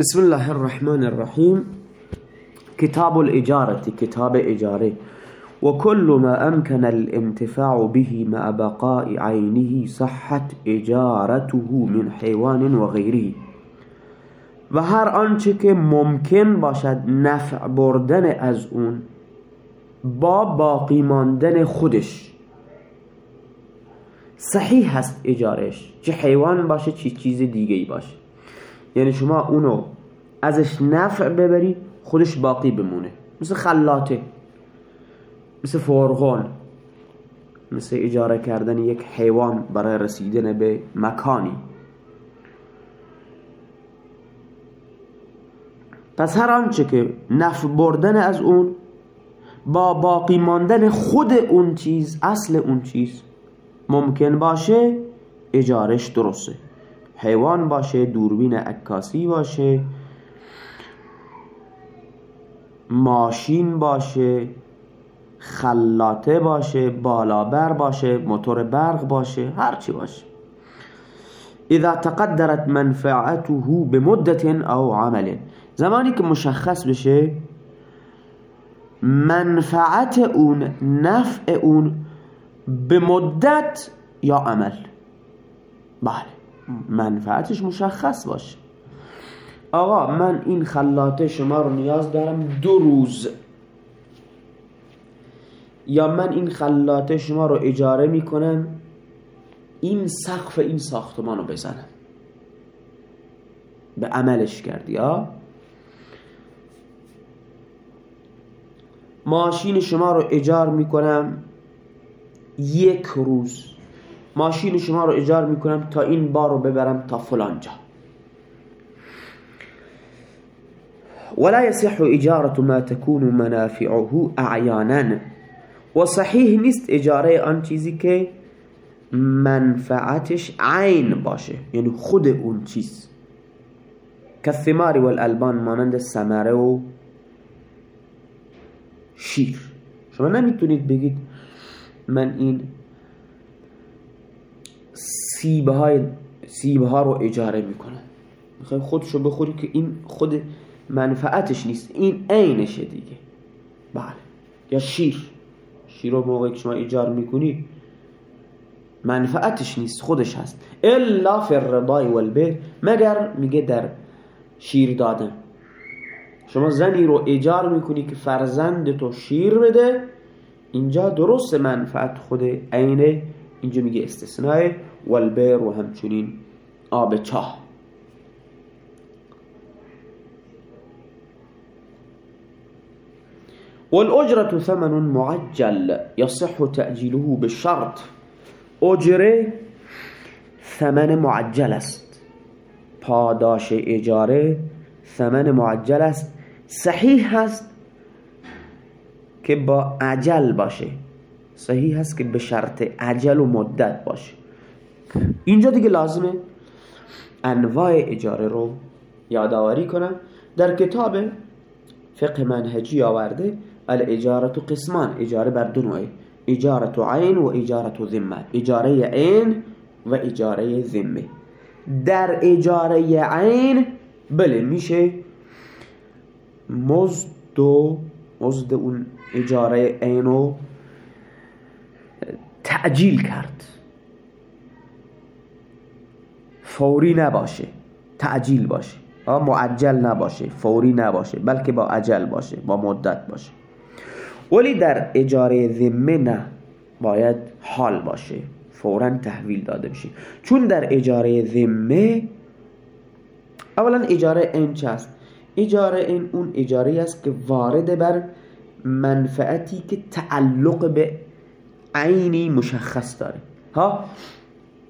بسم الله الرحمن الرحيم كتاب الإجارة كتاب إجارة وكل ما أمكن الانتفاع به مع بقاء عينه صحت إجارته من حيوان وغيره و هر آنچه که ممکن باشد نفع بردن از اون با باقی ماندن خودش صحیح هست اجارش چه حیوان باشه چه چیز دیگه ای باشه یعنی شما اونو ازش نفع ببری خودش باقی بمونه. مثل خلاته مثل فرغون مثل اجاره کردن یک حیوان برای رسیدن به مکانی. پس هر آنچه که نفع بردن از اون با باقی ماندن خود اون چیز اصل اون چیز ممکن باشه اجارش درسته. حیوان باشه دوربین عکاسی باشه ماشین باشه خلاته باشه بالابر باشه موتور برق باشه هرچی باشه. اذا تقدرت منفعته بمدت او عمل. زمانی که مشخص بشه منفعت اون نفع اون به مدت یا عمل. بله. منفعتش مشخص باشه. آقا من این خلاته شما رو نیاز دارم دو روز. یا من این خلاته شما رو اجاره می‌کنم این سقف این ساختمان رو بزنم. به عملش کردی یا ماشین شما رو اجار می‌کنم یک روز. ماشین شما رو اجار می‌کنم تا این بار رو ببرم تا فلان جا ولا يصح اجارة ما تكون منافعه اعیانا و صحیح نیست اجاره آن چیزی که منفعتش عین باشه یعنی خود اون چیز. کالثمار والالبان مانند سمره و شیر. شما نمی‌تونید بگید من این سیبهای سیبها رو اجاره می‌کنم می‌خوای خودشو بخوری که این خود منفعتش نیست. این عینشه دیگه. بله. یا شیر. شیر رو موقعی که شما ایجار می‌کنی منفعتش نیست. خودش هست. الا فی الرضای والبیر مگر میگه در شیر دادن. شما زنی رو ایجار می‌کنی که فرزند تو شیر بده. اینجا درست منفعت خود عینه. اینجا میگه استثناء والبیر و همچنین آب چاه. والأجرة ثمن معجل يصح تأجيله بالشرط. اجره ثمن معجل است. پاداش اجاره ثمن معجل است. صحیح هست که با عجل باشه. صحیح هست که به شرط عجل و مدت باشه. اینجا دیگه لازمه. انواع اجاره رو یادآوری کنم. در کتاب فقه منهجی آورده الاجارت قسمان اجاره بر دو نوعه اجارت عین و اجارت ذمه اجاره عین و اجاره ذمه. در اجاره عین بله میشه مزد و مزد اون اجاره عین تعجیل کرد. فوری نباشه تعجیل باشه. معجل نباشه فوری نباشه بلکه با عجل باشه با مدت باشه. ولی در اجاره ذمه نه باید حال باشه فورا تحویل داده بشه. چون در اجاره ذمه اولا اجاره این چه است؟ اجاره این اون اجاره است که وارد بر منفعتی که تعلق به عینی مشخص داره. ها؟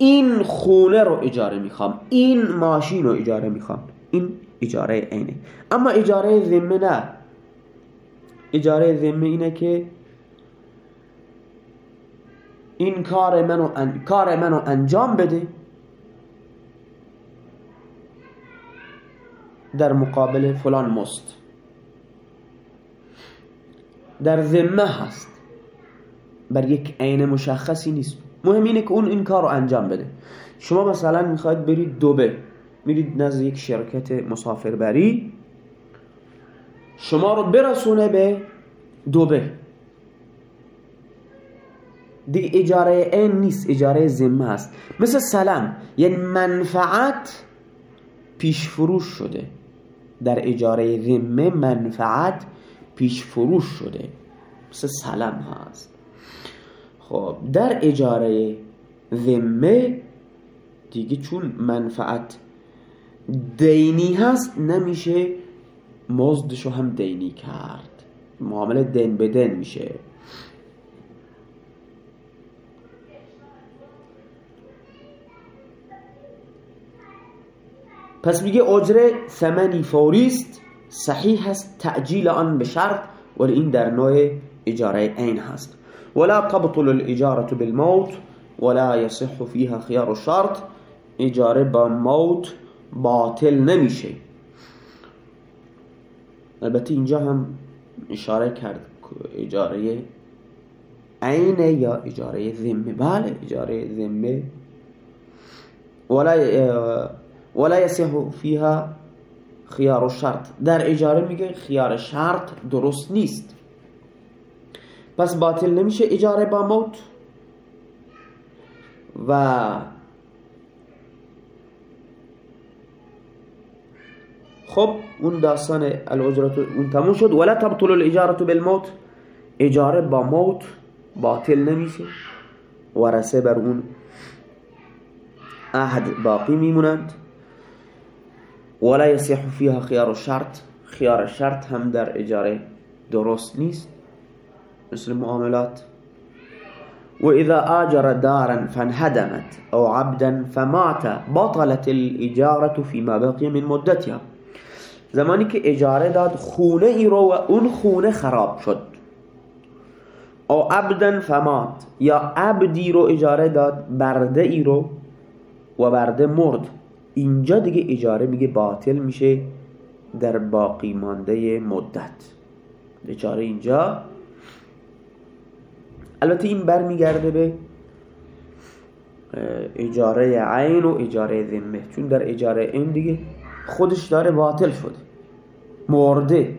این خونه رو اجاره می‌خوام. این ماشین رو اجاره می‌خوام. این اجاره عینه. اما اجاره ذمه نه. اجاره ذمه اینه که این کار منو, ان... کار منو انجام بده. در مقابل فلان مست. در ذمه هست. بر یک عین مشخصی نیست. مهم اینه که اون این کار رو انجام بده. شما مثلا می‌خواید برید دوبه میرید نزد یک شرکت مسافربری شما رو برسونه به دوبه. دیگه اجاره این نیست اجاره ذمه هست مثل سلام یعنی منفعت پیش فروش شده. در اجاره ذمه منفعت پیش فروش شده. مثل سلام هست. خب در اجاره ذمه دیگه چون منفعت دینی هست نمیشه مزدشو هم دینی کرد. معامله دین به دین میشه. پس میگه اجره ثمنی فوریست صحیح هست تعجیل آن به شرط ولی این در نوع اجاره این هست. ولا تبطل الاجاره بالموت ولا يصح فيها خيار الشرط. اجاره با موت باطل نمیشه. البته اینجا هم اشاره کرد اجاره عینه یا اجاره ذمه. بله اجاره ذمه. ولا ولا يصح فيها خيار الشرط. در اجاره میگه خیار شرط درست نیست. پس باطل نمیشه اجاره با موت. و خب اون داستان الاجرت اون تموم شد. ولا تبطل الاجاره بالموت. اجاره با موت باطل نمیشه. ورسه بر اون عهد باقی میمونند. ولا يصح فيها خيار الشرط خيار الشرط هم در اجاره درست نیست. مثل معاملات. وإذا آجر دارا فانهدمت أو عبدا فمات بطلت الإجارة فيما بقي من مدتها. زمانی که اجاره داد خونه ای رو و اون خونه خراب شد. او عبدا فمات یا عبدی رو اجاره داد برده ای رو و برده مرد. اینجا دیگه اجاره میگه باطل میشه در باقی مانده مدت. اجاره اینجا البته این برمیگرده به اجاره عین و اجاره ذمه. چون در اجاره این دیگه خودش داره باطل شده. مرده.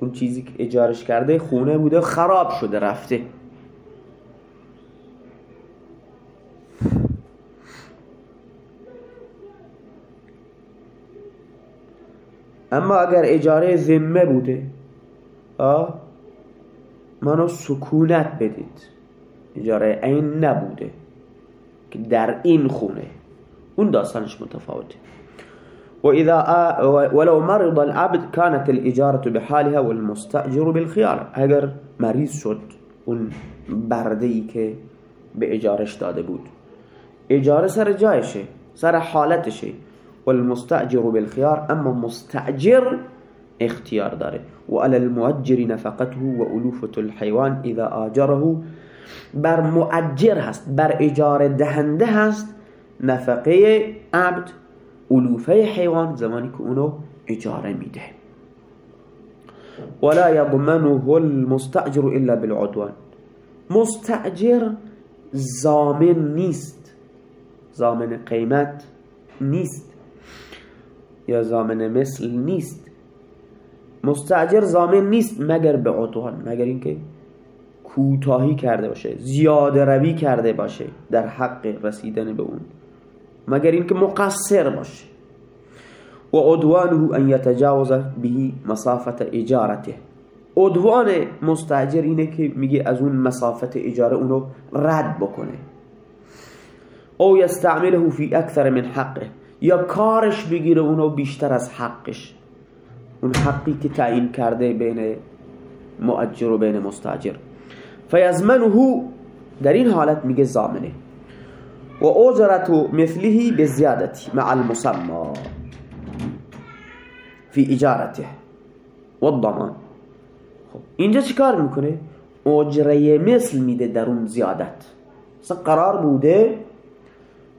اون چیزی که اجارش کرده خونه بوده خراب شده رفته. اما اگر اجاره ذمه بوده آه منو سکونت بدید. اجاره این نبوده که در این خونه اون داستانش متفاوته. وإذا ولو مرض العبد كانت الإجارة بحالها والمستأجر بالخيار. اگر مریض شد اون برده ای که به اجارش داده بود. اجاره سر جایشه سر حالتشه. والمستأجر بالخيار اما مستأجر اختیار داره. و علی المؤجر نفقته و الحيوان اذا آجره. بر مؤجر هست بر اجاره دهنده هست. نفقه عبد علوفه حیوان زمانی که اونو اجاره میده. ولا يضمنه المستأجر الا بالعدوان. مستأجر زامن نیست. زامن قیمت نیست. یا زامن مثل نیست. مستأجر زامن نیست مگر به عدوان مگر اینکه کوتاهی کرده باشه زیاده روی کرده باشه در حق رسیدن به اون. مگر اینکه مقصر باشه. و عدوانه ان یتجاوز به مسافت اجارته. عدوان مستاجر اینه که میگه از اون مسافت اجاره اونو رد بکنه. او یستعمله فی اکثر من حقه. یا کارش بگیره اونو بیشتر از حقش. اون حقی که تعیین کرده بین مؤجر و بین مستاجر. فیزمنه در این حالت میگه زامنه. و اجرت مثله بزیادتی مع المسمى فی اجارته. و الضمان خب اینجا چیکار می‌کنه؟ اجره مثل میده در اون زیادت. مثلا قرار بوده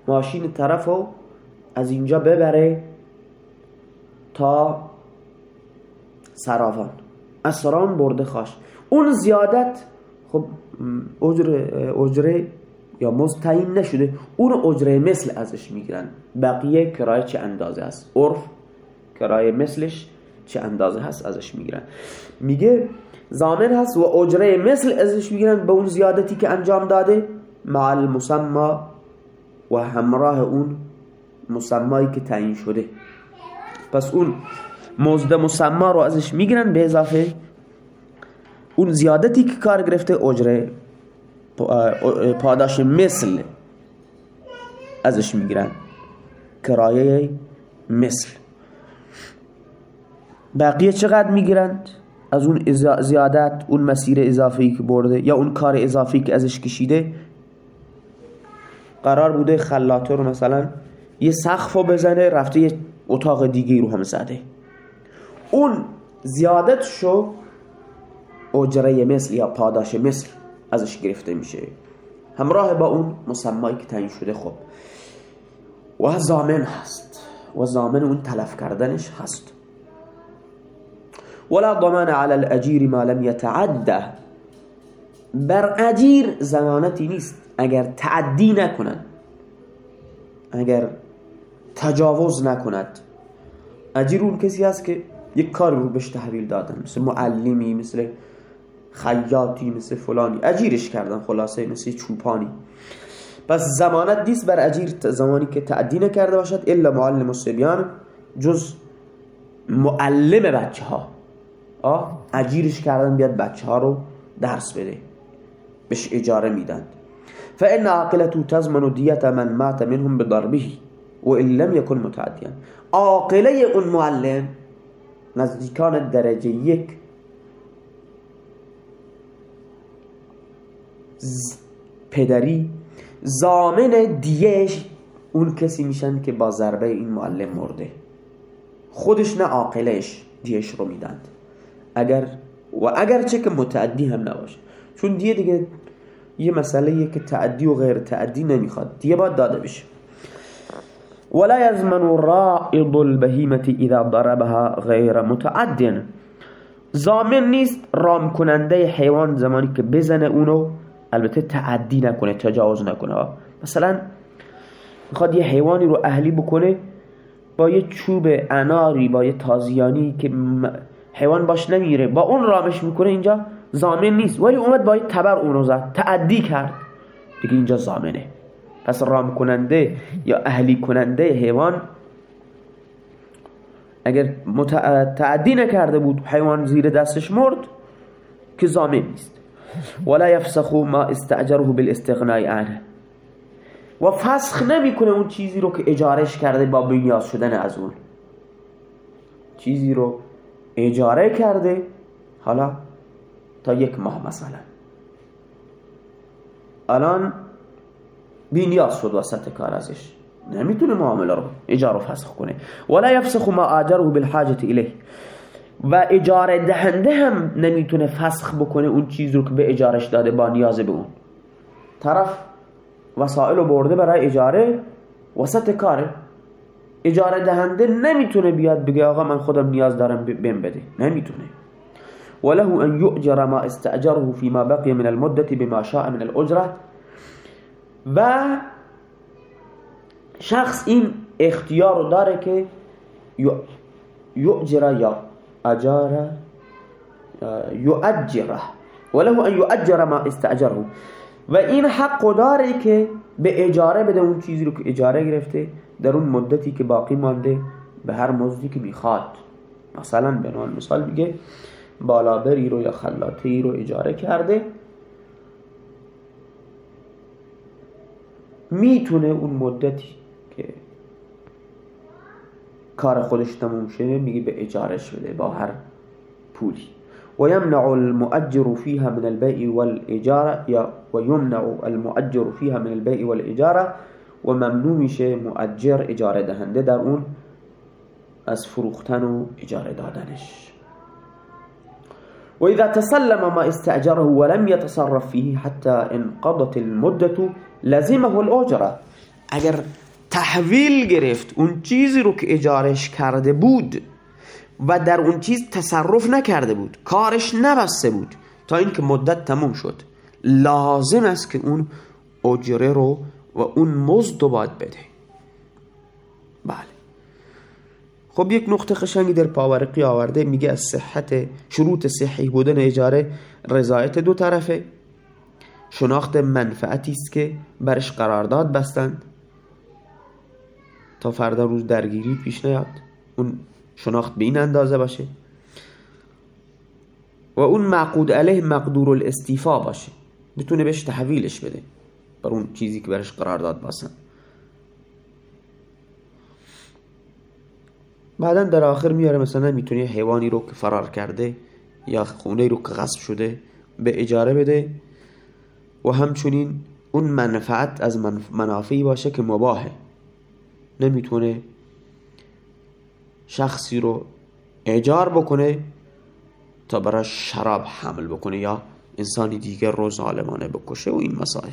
ماشین طرفو از اینجا ببره تا سراوان. از سران برده خواش اون زیادت خب اجره, اجره یا مستعین نشده. اون اجره مثل ازش می‌گیرن. بقیه کرایه چه اندازه است؟ عرف کرایه مثلش چه اندازه هست ازش می‌گیرن. میگه زامن هست و اجره مثل ازش می‌گیرن. به اون زیادتی که انجام داده مع المسما و همراه اون مسمایی که تعیین شده. پس اون مزد مسما رو ازش می‌گیرن به اضافه. اون زیادتی که کار گرفته اجره پاداش مثل ازش می‌گیرن. کرایه مثل. بقیه چقدر می‌گیرند از اون زیادت اون مسیر اضافی که برده یا اون کار اضافی که ازش کشیده؟ قرار بوده خلاطه مثلا یه سقف رو بزنه رفته یه اتاق دیگه رو هم زده. اون زیادتشو اجره مثل یا پاداش مثل ازش گرفته میشه. همراه با اون مسمایی که تعیین شده خب. و زامن هست. و زامن اون تلف کردنش هست. ولا ضمان على الاجیر ما لم يتعده بر اجیر زمانتی نیست. اگر تعدی نکنند اگر تجاوز نکند اجیر اون کسی هست که یک کار رو بهش تحویل دادن مثل معلمی مثل خیاطی مثل فلانی. اجیرش کردن خلاصه مثل چوپانی. پس زمانت نیست بر اجیر زمانی که تعدی نکرده باشد الا معلم السبیان جز معلم بچه ها آه اجیرش کردن بیاد بچه ها رو درس بده. بهش اجاره میدن. فان عاقلته تزمن دیت من مات منهم بضربه وان لم يكن متعديا. عاقله اون معلم نزدیکان درجه یک. پدری زامن دیش اون کسی میشن که با ضربه این معلم مرده. خودش نه عاقلش دیش رو میدند. اگر و اگر چه که متعدی هم نباشه. چون دیگه دیگه یه مسئله که تعدی و غیر تعدی نمی‌خواد. دیگه باید داده بشه. ولا يزمن رائض البهیمة اذا ضربها غیر متعد. زامن نیست رام کننده حیوان زمانی که بزنه اونو. البته تعدی نکنه تجاوز نکنه. مثلا می‌خواد یه حیوانی رو اهلی بکنه با یه چوب اناری با یه تازیانی که حیوان باش نمیره با اون رامش می‌کنه اینجا زامن نیست. ولی اومد با تبر اون رو زد تعدی کرد. دیگه اینجا زامنه. پس رام کننده یا اهلی کننده حیوان اگر تعدی نکرده بود حیوان زیر دستش مرد که زامن نیست. ولا يفسخ ما استعجره بالاستغناء عنه. و فسخ نمی‌کنه اون چیزی رو که اجارش کرده با بنیاز شدن از اون. چیزی رو اجاره کرده حالا تا یک ماه مثلا. الان بینیاز شد وسط کار ازش. نمی‌تونه معامله رو اجاره فسخ کنه. ولا يفسخ ما آجره بالحاجة الیه. و اجاره دهنده هم نمی‌تونه فسخ بکنه اون چیز رو که به اجارش داده با نیاز به اون. طرف وسائل رو برده برای اجاره وسط کاره. اجاره دهنده نمی‌تونه بیاد بگه آقا من خودم نیاز دارم بهم بده. نمی‌تونه. وله ان يؤجر ما استأجره فيما بقي من المدة بما شاء من الاجره و شخص این اختیار رو داره که یؤجر یا اجار یؤجره. وله ان یؤجر ما استأجره. و این حق داره که به اجاره بده اون چیزی رو که اجاره گرفته در اون مدتی که باقی مانده به هر مزدی که می‌خواد. مثلا به نوع مثال میگه بالابری رو یا خلاطی رو اجاره کرده. می‌تونه اون مدتی که کار خودش تموم شده میگه به اجارش بده با هر پولی. ويمنع المؤجر فيها من البيع والإجارة ويمنع المؤجر فيها من البيع والإجارة وممنوع میشه مؤجر اجاره دهنده در اون از فروختن و اجاره دادنش. وإذا تسلم ما استأجره ولم يتصرف فيه حتى انقضت المدة لزمه الأجرة اگر تحویل گرفت اون چیزی رو که اجارش کرده بود و در اون چیز تصرف نکرده بود کارش نبسته بود تا اینکه مدت تموم شد. لازم است که اون اجره رو و اون مزد رو باید بده. بله. خب یک نقطه خشنگی در پاورقی آورده میگه از صحت شروط صحیح بودن اجاره رضایت دو طرفه. شناخت منفعتی است که برش قرارداد بستند تا فردا روز درگیری پیش نیاد. اون شناخت به این اندازه باشه. و اون معقود علیه مقدور الاستیفا باشه. بتونه بهش تحویلش بده. بر اون چیزی که برش قرارداد بستند بعدا در آخر میاره مثلا می‌تونه حیوانی رو که فرار کرده یا خونه رو که غصب شده به اجاره بده. و همچنین اون منفعت از منافعی باشه که مباهه. نمی‌تونه شخصی رو اجار بکنه تا برای شراب حمل بکنه یا انسانی دیگر رو ظالمانه بکشه و این مسائل.